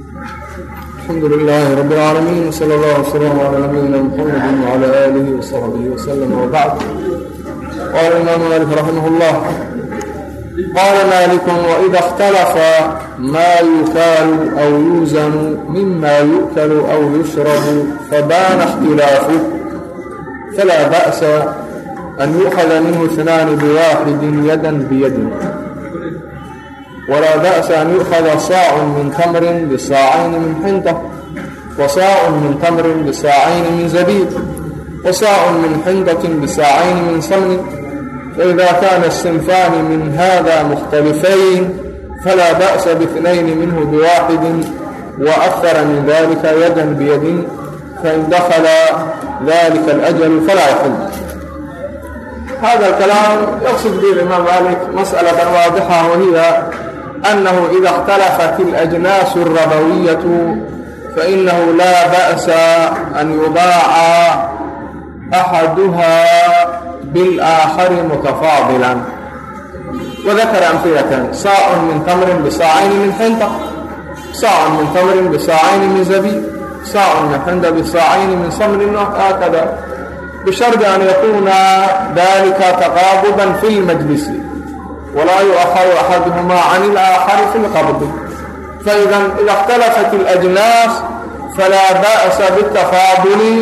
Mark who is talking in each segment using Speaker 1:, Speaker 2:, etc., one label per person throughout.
Speaker 1: alxamdu lilaahi rabb اlcaalamiin wsala allah wasalaamu calaa nabiyina muxamadi wcala aalihi wasaxbihi waslama wabacd qaala imaamu maalik raximah اllah qaala maaliku waida اkhtalafa maa yukaalu aw yuusanu mima yu'kalu aw yushrabu fabaana اkhtilaafu falaa ba'sa an yu'xada minhu snaani biwaaxidin yadan biyadin بواحد يدا بيد ولا بأس أن يؤخذ صاع من تمر بصاعين من حنطة وصاع من تمر بصاعين من زبيب وصاع من حنطة بصاعين من سمن فإذا كان الصنفان من هذا مختلفين فلا بأس باثنين منه بواحد وأكثر من ذلك يدا بيد فإن دخل ذلك الأجل فلا يحل هذا الكلام يقصد به الإمام مالك مسألة واضحة وهي أنه إذا اختلفت الأجناس الربوية فإنه لا بأس أن يباع أحدها بالآخر متفاضلا وذكر أمثلة صاع من تمر بصاعين من حنطة صاع من تمر بصاعين من زبيب صاع من حنطة بصاعين من سمر هكذا بشرط أن يكون ذلك تقابضا في المجلس walaa yuaharu axaduhumaa can ilaakhari fi lqabdi faidan ida اkhtalafat اlajnaas falaa ba'sa bاtafaaduli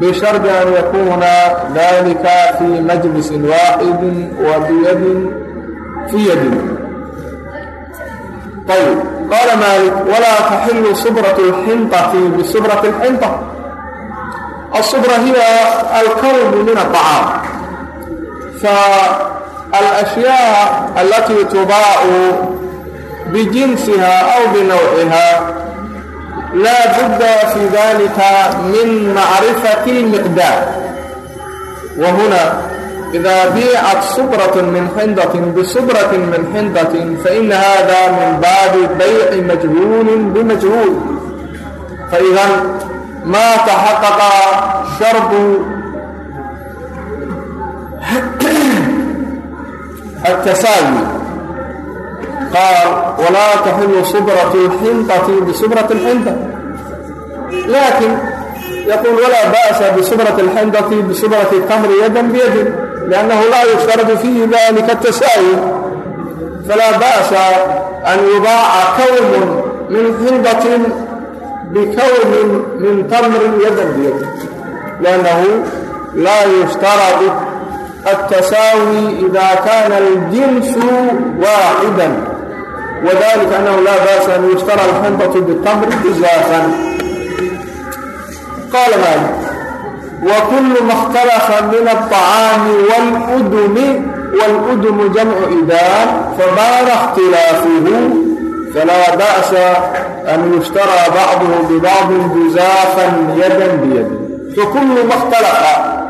Speaker 1: bishardi an yakuna dalika fii majlisin waaxidin wa biyadin fii yadin ayb qaala maalik walaa taxilu subratu اlxintati bisubrati اlxinta asubra hiya alkalbu min aطacaam alأshyaء alatii tubaacu bijinsiha aw binawciha laa budda fi dalika min macrifati اlmiqdaar wahuna إda biicat subraة min xindaة bsubraة min xindaة faإn hada min baabi bayci majhuuli bimajhuul faإida ma taxaqaqa shardu التساوي قال ولا تحل صبرة الحنطة بصبرة الحنطة لكن يقول ولا بأس بصبرة الحنطة بصبرة التمر يدا بيد لأنه لا يشترط فيه ذلك التساوي فلا بأس أن يباع كوم من حنطة بكوم من تمر يدا بيد لأنه لا يشترط التساوي إذا كان الجنس واحدا وذلك أنه لا بأس أن يشترى الحنطة بالتمر جزاء قال مالك وكل ما اختلف من الطعام والأدم والأدم جمع إدام فبان اختلافه فلا بأس أن يشترى بعضه ببعض جزافا يدا بيد فكل ما اختلف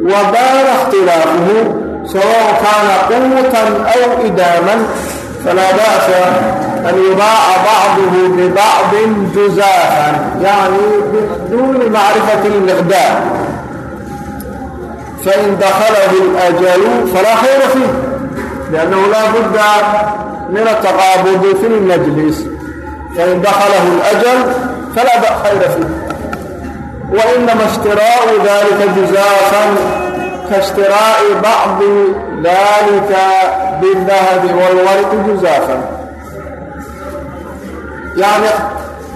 Speaker 1: wa baana اkhtilaafuhu sawaء kaana quwatan aw idaaman falaa ba'sa an yubaaca bacduhu bibacdin juzaafan yacni biduuni macrifati اlmiqdaar fain daklahu اlajalu falaa khayra fiih liannahu laa budda min ataqaabudi fi اlmajlis fain daklahu اlajal falaa khayra fiih وإنما اشتراء ذلك جزافا كاشتراء بعض ذلك بالذهب والورق جزافا يعني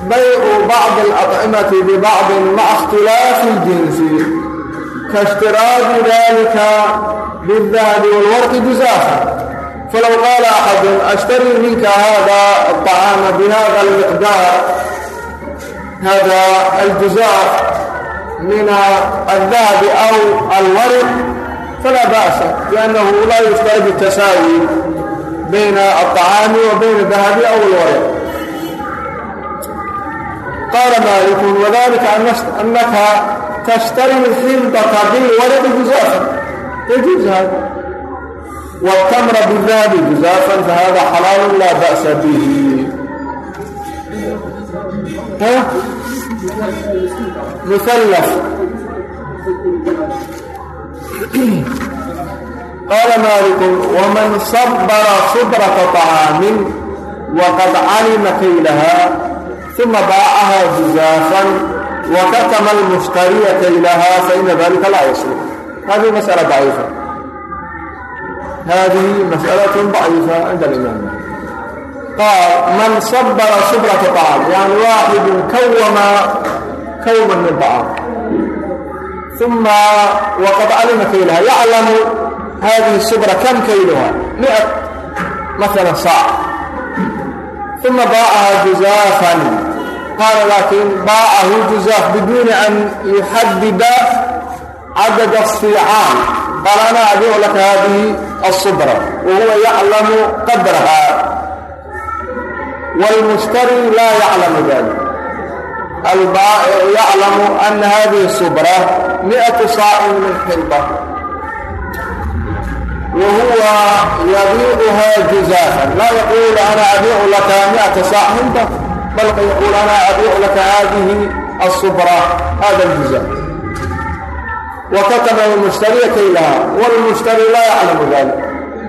Speaker 1: بيع بعض الأطعمة ببعض مع اختلاف الجنس كاشتراء ذلك بالذهب والورق جزافا فلو قال أحد أشتري منك هذا الطعام بهذا المقدار هذا الجزاف من الذهب أو الورق فلا بأس لأنه لا يشترط التساوي بين الطعام وبين الذهب أو الورق قال مالك وذلك أنك تشتري الحنطة بالورق جزافا يجوز هذا والتمر بالذهب جزافا فهذا حلال لا بأس به ها؟ مثلث قال مالك ومن صبر صبرة طعام waqad calima kaylahaa uma baacahaa juzaafan wakatama almushtariya kaylahaa faina dalika laa yaslix hadihi masأala ضaciifa hadihi masأlaة ضaciifa cinda alimaam qaal man sabara subrata طacam yani waaxidu kawama kawman min طacam uma waqad calima kaylaha yaclamu hadihi subra kam kayluha miat maala saac uma baacaha juzaafan qaala laakiin baacahu juzaaf biduuni an yuxadida cadad asiicaan qaala ana abiicu laka hadihi الصubra wahuwa yaclamu qadraha wاlmushtari laa yaclamu dalik yaclamu ana hadihi subra miatu saacin min xilba wa huwa yabiicuhaa juzaafan laa yaquulu ana abiicu laka miata saac xilba bal yaquul ana abiicu laka hadihi asubra hada اljuzaaf وkataba lmushtariya kaylaha wاlmushtari laa yaclamu dalik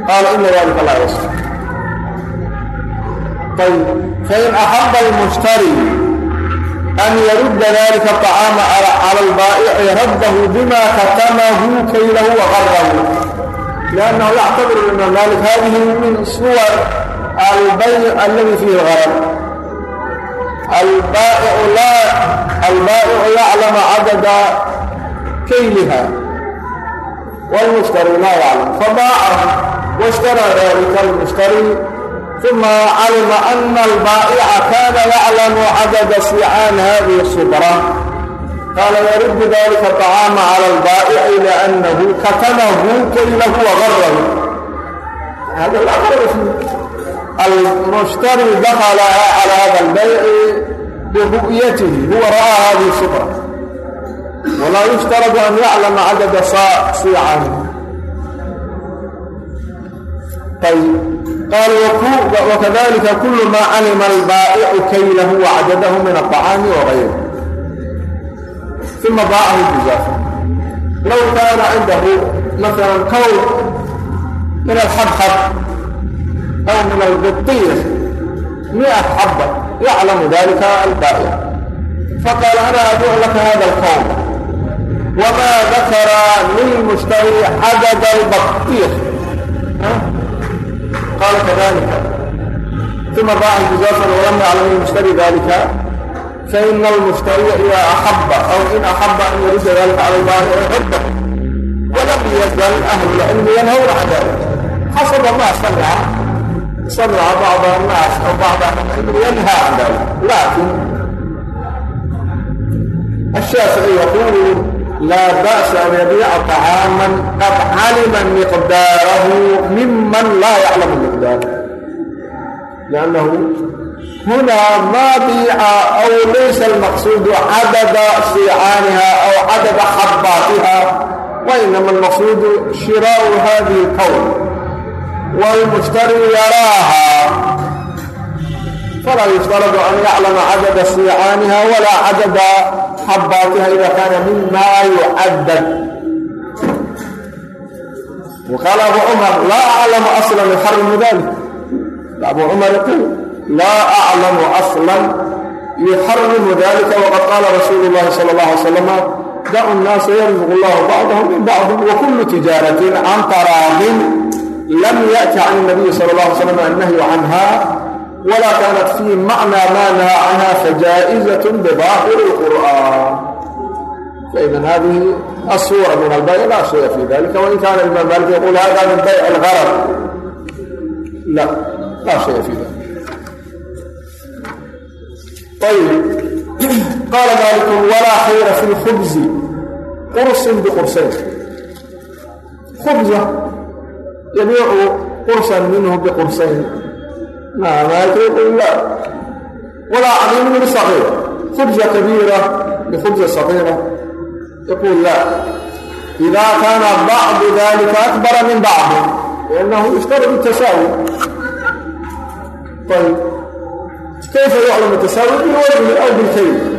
Speaker 1: qaala ina dalika laa yص طيب فإن أحب المشhتري أن يرد ذلك الطعاaم على البائع رده بma ktمه kayله وغره لأنه يعتبر الإمام مالك هذه من صور البيع الذي فيه الغرر البائع يعلم عدد كيلها والمشتري لا يعلم فباعه واشترى ذلك المشتري ثم علم أن البائع كان يعلم عدد سيعان هذه الصبرة قال يرد ذلك الطعام على البائع لأنه كتمه كيله وغره هذا الأمر المشتري دخل على هذا البيع برؤيته هو رأى هذه الصبرة ولا يشترط أن يعلم qaal wakadalika kulu maa calima albaa'icu kaylahu wacadadahu min aطacaami wagayri uma baacahu juzaafa low kaana cindahu maala kowl min alxabxab aw min albidiya mia xaba yaclamu dalika albaa'ic faqaala ana abiicu laka hada alqowm wmaa dakara lilmushtari cadada albaqiya قال كذلك ثم باع الجزافا ولم يعلم المشتري ذلك فإن المشتري إذا أحب أو إن أحب أن يرد ذلك على البائع رده ولم يزل أهل العلم ينهون عن ذلك حسب ما سمع سمع بعض الناس أو بعض أهل العلم ينهى عن ذلك لكن الشافعي يقول لا بأس أن يبيع طعاما قد علم مقداره ممن لا يعلم مقداره لأنه هنا ما بيع أو ليس المقصود عدد صيعانها أو عدد حباتها وإنما المقصود شراء هذه الكون falaa yuftaraضu an yaclama cadada siicaaniha walaa cadada xabaatiha ida kaana mima yucadad waqaal abu cumar laa aclamu aslan yuxarimu dalik abu cumar yaquul laa aclamu aslan yuxarimu dalika waqad qaala rasuulu اllahi salى اllah alay salama dacu nnaasa yarzuq allah bacdahum min bacdi wakulu tijaaratin can taraadin lam yaأti can اnabiyi salى اllah alay slam annahyu canha النهي عنها ولا كانت في معنى ما نهى عنها فجائزة بظاهر القرآن فإذا هذه الصورة من البيع لا شيء في ذلك وإن كان الإمام مالك يقول هذا من بيع الغرض لا لا شيء في ذلك طيب قال مالك ولا خير في الخبز قرص بقرصين خبزة يبيع قرصا منه بقرصين ما مالك يقول لا ولا عظيم بصغيرة خبزة كبيرة بخبزة صغيرة يقول لا إذا كان بعض ذلك أكبر من بعض لأنه يشترط التساوي طيب كيف يعلم التساوي بالوزن أو بالكيل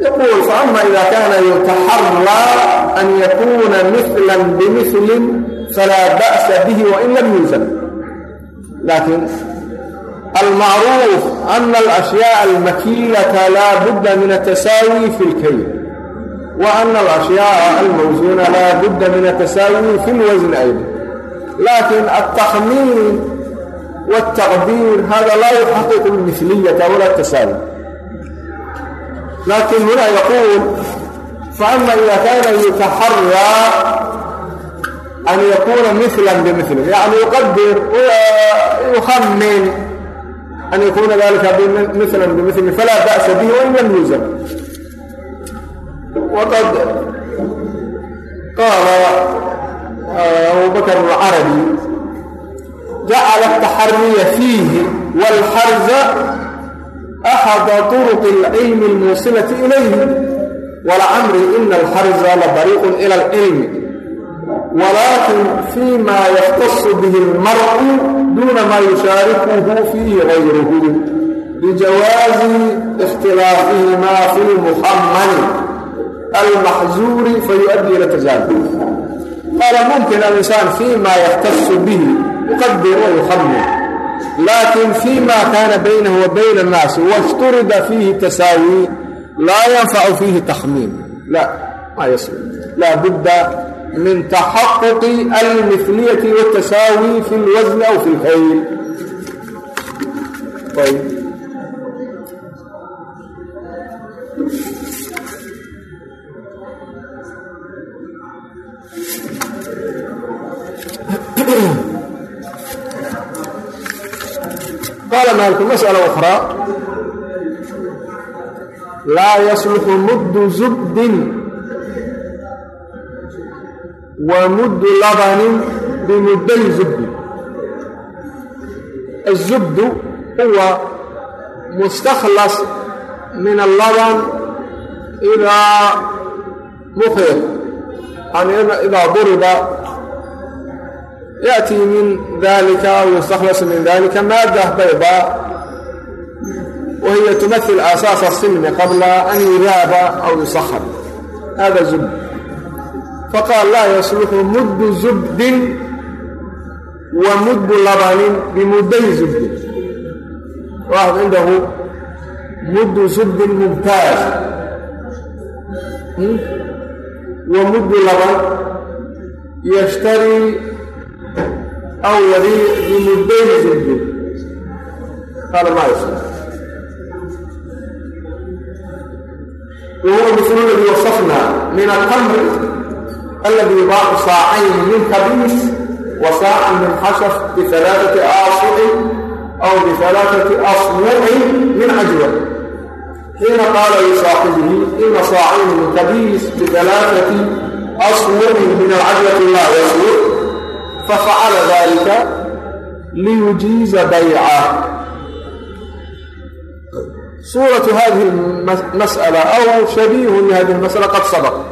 Speaker 1: يقول فأما إذا كان يتحرى أن يكون مثلا بمثل فلا بأس به laakiin almacruuf ana alashyaء almakilata laa budda min atasaawi fi اlkayn wa ana alashyaءa almawsuuna laa budda min atasaawi fi اlwasn ayda laakiin altakmiin wاltaqdiir hada laa yuxaqiqu اlmiliyata wala اtasaawi laakin huna yaquul faama ida kana yutaxaraa an yakuna mila bimili yani yuqadir yuhamin an yakuna dalika mila bimili fala ba'sa bihi wain lam yuzam waqad qaala abu bakr alcarabi jacala ataxariya fiihi wاlxarza axada طuruq اlcilmi اlmuusilati ilayhi walcamri ina alxarza labariiq ilى اlcilmi walaakin fii maa yaktasu bihi almar'u duuna maa yushaarikuhu fiihi gayruhu lijawaazi ikhtilaafihimaa fii muhammani almaxzuuri fayuؤaddii ila tajaawuz qaala mumkin alinsaan fii ma yaktasu bihi yuqadir wayuhamir laakin fii ma kaana baynahu wa bayna annaasi washturida fiihi tasaawi laa yanfacu fiihi takhmiin la maa yaslu laa budda min taxaquqi almiliyati wاtasaawi fi اlwasn aw fi اlkayl qaala maaliku masأala أkraa laa yaslxu muddu zubdin لبن بمدي زبد الزبد هو مستخلص من اللبن إذا مخيط يعني إذا ضرب يأتي من ذلك أو يستخلص من ذلك مادة بيضاء وهي تمثل أساس السلم قبل أن يذاب أو يسخر هذا زبد faqaal laa yasluxu muddu zubdin wa muddu labanin bimudday zubdin. Waxad cindahu muddu zubdin mumtaaz hmm? wa muddu laban yashtarii aw yabiic bimudday zubdin. Qaala maa yasluxu wahuwa mislu ladii wasafnaa min atamri التمر الذي يباع صاعين من كبيس وصاع من حشف بثلاثة آصع أو بثلاثة أصبع من عجوة حين قال لصاحبه إن صاعين من كبيس بثلاثة أصبع من العجوة لا يصلح ففعل ذلك ليجيز بيعه صورة هذه المسألة أو شبيه لهذه المسألة قد سبق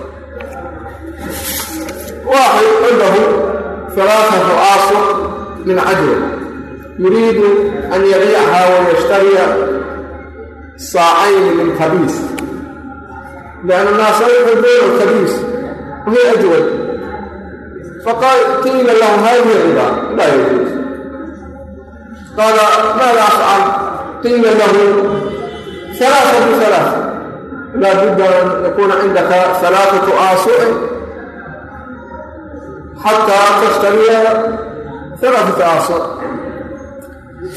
Speaker 1: واحد عنده ثلاثة رؤاس من عجل يريد أن يبيعها ويشتري صاعين من خبيث لأن الناس يحبون الخبيث وهي أجود فقال قيل له هذه الربا لا يجوز قال ماذا أفعل؟ قيل له ثلاثة ثلاثة لا بد أن يكون عندك ثلاثة آصع xataa tashtabiya firatu taasur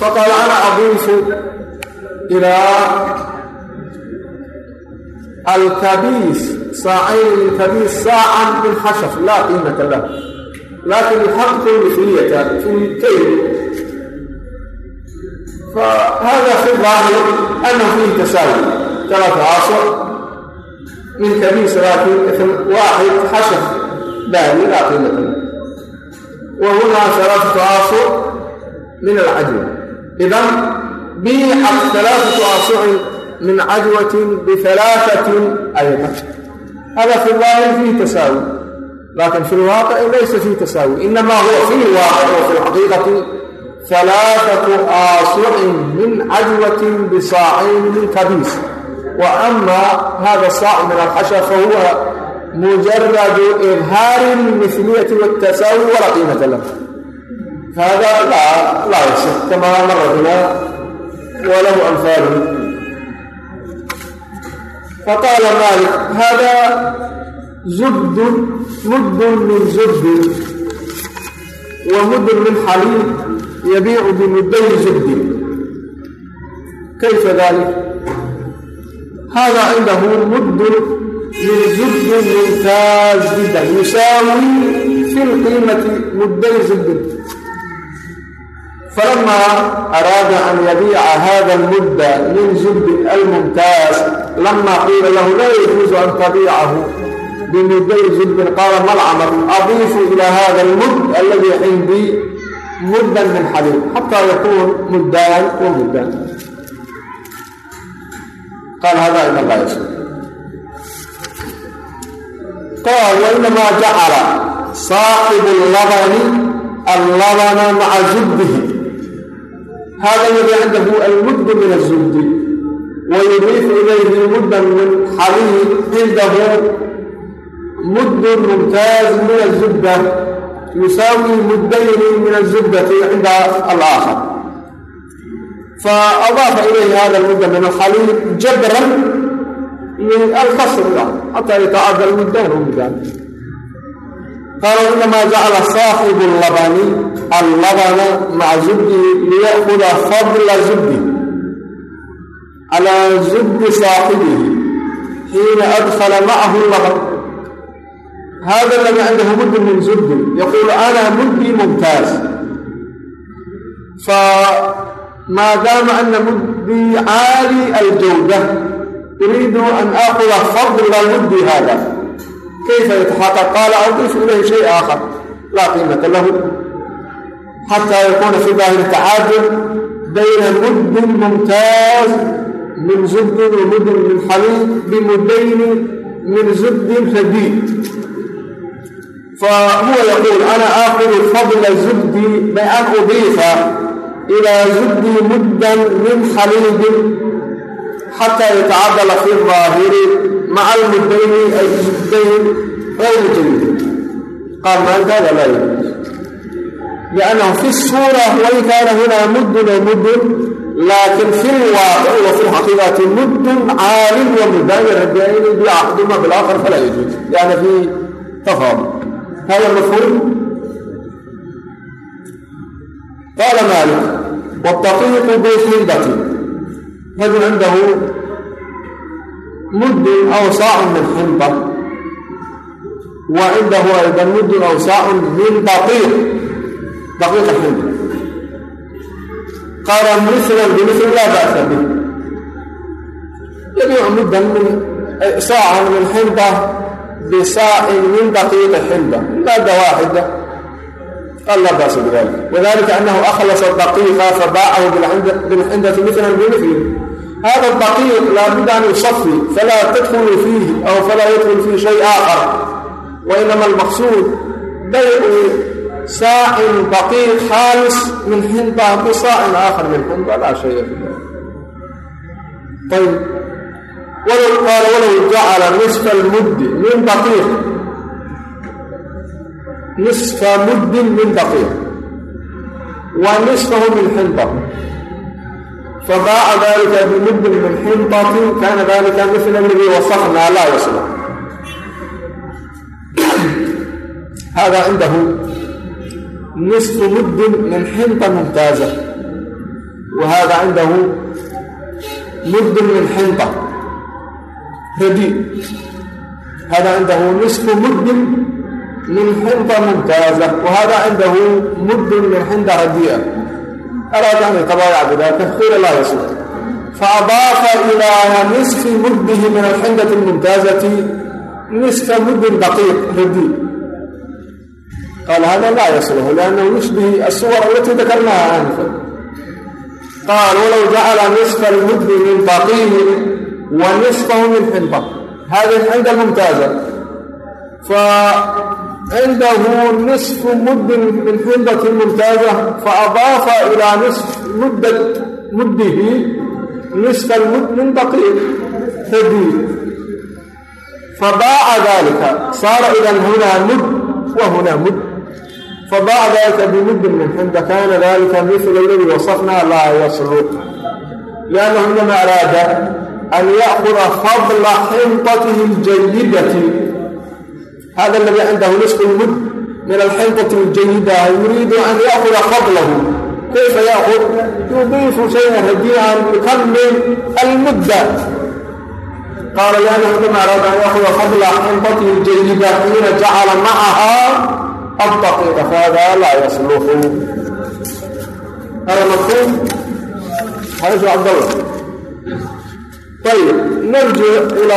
Speaker 1: faqaala ana abiisu ilaa alkabiis saacayni min kabiis saacan min xashaf laa qiimata lah laakin yuxaqu lifiyata fi kayl fahada fi daahir ana fiihi tasaawi talata caasur min kabiis laakin waaxid xashaf baadi laa qiimata lah مثل واحد حشف باري لا قيمة له وهنا ثلاثة عصر من العجوة إذا بيعت ثلاثة عصر من عجوة بثلاثة أيضا هذا في الظاهر فيه تساوي لكن في الواقع ليس فيه تساوي إنما هو في الواقع وفي الحقيقة ثلاثة آصع من عجوة بصاعين من كبيس وأما هذا الصاع من الحشا فهو مجرد إظهار المثلية والتساوي ولا قيمة له فهذا لا لا يصح كما مر بنا وله أمثاله فقال مالك هذا زبد مد من زبد ومد من حليب يبيع بمدي زبد كيف zubdin mumtaaz jiddan yusaawi fi lqiimati mudday zubdin falamaa araada an yabiica hada almudda min zubdin almumtaaz lama qiila lahu laa yajuuzu an tabiicahu bimudday zubdin qaala malcamar adiifu ilaa hada almud alladii cindii muddan min xabiib xataa yakuun muddaan wa muddaan qaal hada ina laa yasuud قال هذا إن الله يسوع قال وإنما جعل صاحب اللبن اللبن مع زبده هذا الذي عنده المد من الزبد ويضيف إليه مدا من حليب عنده مد ممتاز من الزبدة يساوي مدين من الزبدة عند الآخر فأضاف إليه iyo alkasriga xataa yatacada lwildaan u midaan qaala inamaa jacala saaxibu labani allabana maca zubdihi liyakuda fadla zubdi. Calaa zubdi saaxibihi xiina adkala macahu laban hada ladii cindahu muddi min zubdi. Yaquulu ana muddi mumtaaz famaadaama ana muddi caali aljawda دام أن مدي عالي الجودة أريد أن آخذ فضل مدي هذا كيف يتحقق قال أضيف إليه شيء آخر لا قيمة له حتى يكون في ظاهر تعادل بين مد ممتاز من زبد ومد من حليب بمدين من زبد شديد فهو يقول أنا آخذ فضل زبدي بأن أضيف إلى زبدي مدا من حليب حتى يتعدل في الظاهر مع المدين أي الزبدين غير جيد قال ما هذا لا يجوز لأنه في الصورة وإن كان هنا مد ومد لكن في الواقع وفي الحقيقة مد عال ومدان الرجلين بأحدهما بالآخر فلا يجوز يعني في تفاضل هذا مفهوم قال مالك والدقيق rajul cindahu muddun aw saacun min ximba wa cindahu aydan muddun aw saacun min daqiiq daqiiqa ximba qaala mislan bimisl laa ba'sa bih. Yabiicu muddan min saacan min ximba bisaacin min daqiiqi ximba maada waaxida قال لا بأس بذلك وذلك أنه أخلص الدقيقة فباعه بالعندة مثلا بمثله هذا الدقيق لا بد أن يصفي فلا تدخل فيه أو فلا يدخل فيه شيء آخر وإنما المقصود بيع ساع دقيق خالص من حنطة بصاع آخر من حنطة لا شيء في ذلك طيب ولو قال ولو جعل نصف المد من دقيق نصف مد من دقيق ونصفه من حنطة فباع ذلك بمد من حنطة كان ذلك مثل الذي وصفنا لا يصلح هذا عنده نصف مد من حنطة ممتازة وهذا عنده مد من حنطة رديء هذا عنده نصف مد من حنطة ممتازة وهذا عنده مد من حنطة رديئة أراد أن يتبايع بذلك قيل لا يصلح فأضاف إلى نصف مده من الحنطة الممتازة نصف مد دقيق رديء قال هذا لا يصلح لأنه يشبه الصور التي ذكرناها آنفا قال ولو جعل نصف المد من دقيق ونصفه من حنطة هذه الحنطة الممتازة فعنده نصف مد من حنطة ممتازة فأضاف إلى نصف مدة مده نصف المد من دقيق حديد فباع ذلك صار إذا هنا مد وهنا مد فباع ذلك بمد من حنطة كان ذلك مثل الذي وصفنا لا يصلح liannahu inama araada an ya'kuda fadla xintatihi اljayidati hada aladi cindahu nisfu lmud min alxintati اljayida yuriidu an ya'kuda fadlahu kayfa ya'kud yudiifu shayan radiican yukamil almudda qaala liannahu inama araada an ya'kuda fadla xintatihi اljayida xiina jacala macaha الدقيق فهذا لا يصلح هذا مفهوم حيث عبد الله طيب نرجع إلى